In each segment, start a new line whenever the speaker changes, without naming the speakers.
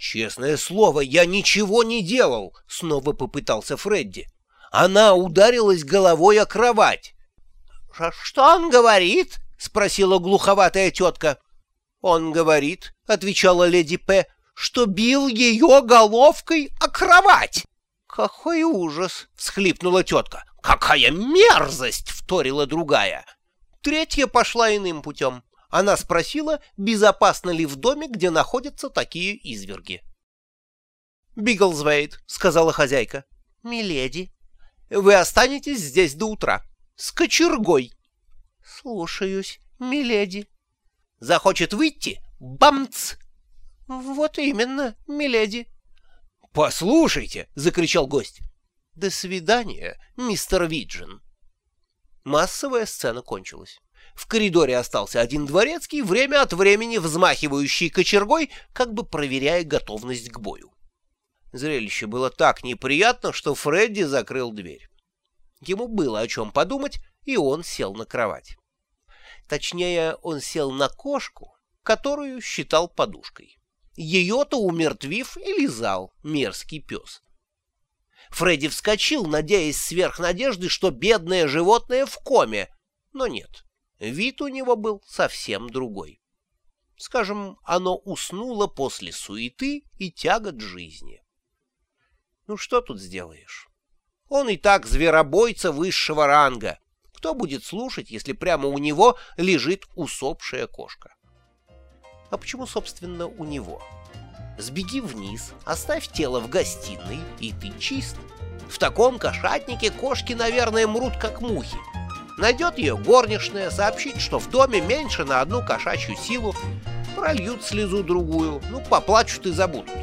«Честное слово, я ничего не делал!» — снова попытался Фредди. Она ударилась головой о кровать. «Что он говорит?» — спросила глуховатая тетка. «Он говорит», — отвечала леди П., — «что бил ее головкой о кровать». «Какой ужас!» — всхлипнула тетка. «Какая мерзость!» — вторила другая. Третья пошла иным путем. Она спросила, безопасно ли в доме, где находятся такие изверги. «Биглзвейд», — сказала хозяйка. «Миледи». «Вы останетесь здесь до утра. С кочергой». «Слушаюсь, миледи». «Захочет выйти? Бамц!» «Вот именно, миледи». «Послушайте!» — закричал гость. «До свидания, мистер Виджин». Массовая сцена кончилась. В коридоре остался один дворецкий, время от времени взмахивающий кочергой, как бы проверяя готовность к бою. Зрелище было так неприятно, что Фредди закрыл дверь. Ему было о чем подумать, и он сел на кровать. Точнее, он сел на кошку, которую считал подушкой. Ее-то умертвив и лизал мерзкий пес. Фредди вскочил, надеясь сверх надежды, что бедное животное в коме, но нет. Вид у него был совсем другой. Скажем, оно уснуло после суеты и тягот жизни. Ну что тут сделаешь? Он и так зверобойца высшего ранга. Кто будет слушать, если прямо у него лежит усопшая кошка? А почему, собственно, у него? Сбеги вниз, оставь тело в гостиной, и ты чист. В таком кошатнике кошки, наверное, мрут, как мухи. Найдет ее горничная, сообщит, что в доме меньше на одну кошачью силу, прольют слезу другую, ну, поплачут и забудут.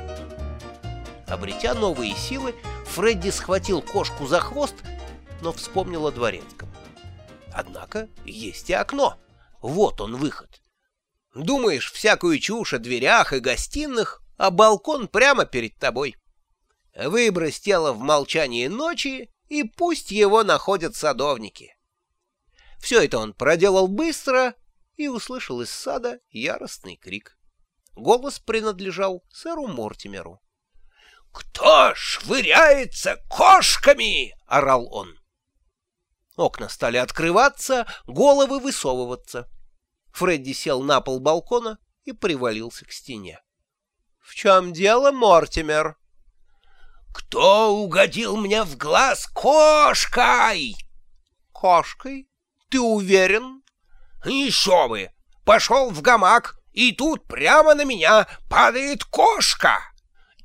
Обретя новые силы, Фредди схватил кошку за хвост, но вспомнил о дворецком. Однако есть и окно. Вот он выход. Думаешь всякую чушь о дверях и гостиных, а балкон прямо перед тобой. Выбрось тело в молчании ночи, и пусть его находят садовники. Все это он проделал быстро и услышал из сада яростный крик. Голос принадлежал сэру Мортимеру. «Кто швыряется кошками?» — орал он. Окна стали открываться, головы высовываться. Фредди сел на пол балкона и привалился к стене. — В чем дело, Мортимер? — Кто угодил мне в глаз кошкой? — Кошкой? Ты уверен? — Еще бы! Пошел в гамак, и тут прямо на меня падает кошка.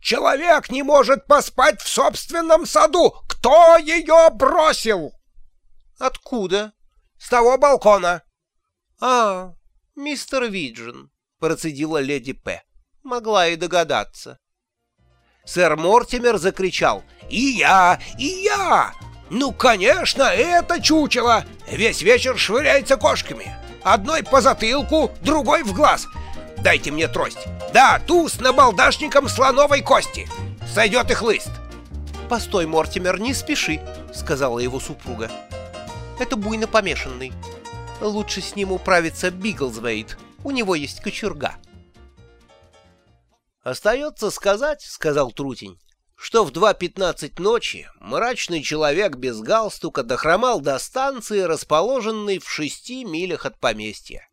Человек не может поспать в собственном саду. Кто ее бросил? — Откуда? — С того балкона. — А, мистер Виджин, — процедила леди П. Могла и догадаться. Сэр Мортимер закричал. «И я! И я! Ну, конечно, это чучело! Весь вечер швыряется кошками. Одной по затылку, другой в глаз. Дайте мне трость. Да, ту с набалдашником слоновой кости. Сойдет и хлыст. «Постой, Мортимер, не спеши», — сказала его супруга. «Это буйно помешанный. Лучше с ним управиться Биглзвейд. У него есть кочерга». «Остается сказать», — сказал Трутень, что в 2.15 ночи мрачный человек без галстука дохромал до станции, расположенной в шести милях от поместья.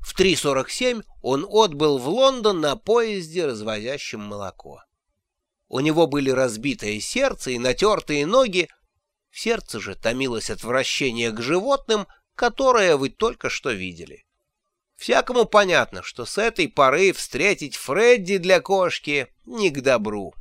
В 3.47 он отбыл в Лондон на поезде, развозящем молоко. У него были разбитое сердце и натертые ноги, в сердце же томилось отвращение к животным, которое вы только что видели. Всякому понятно, что с этой поры встретить Фредди для кошки не к добру.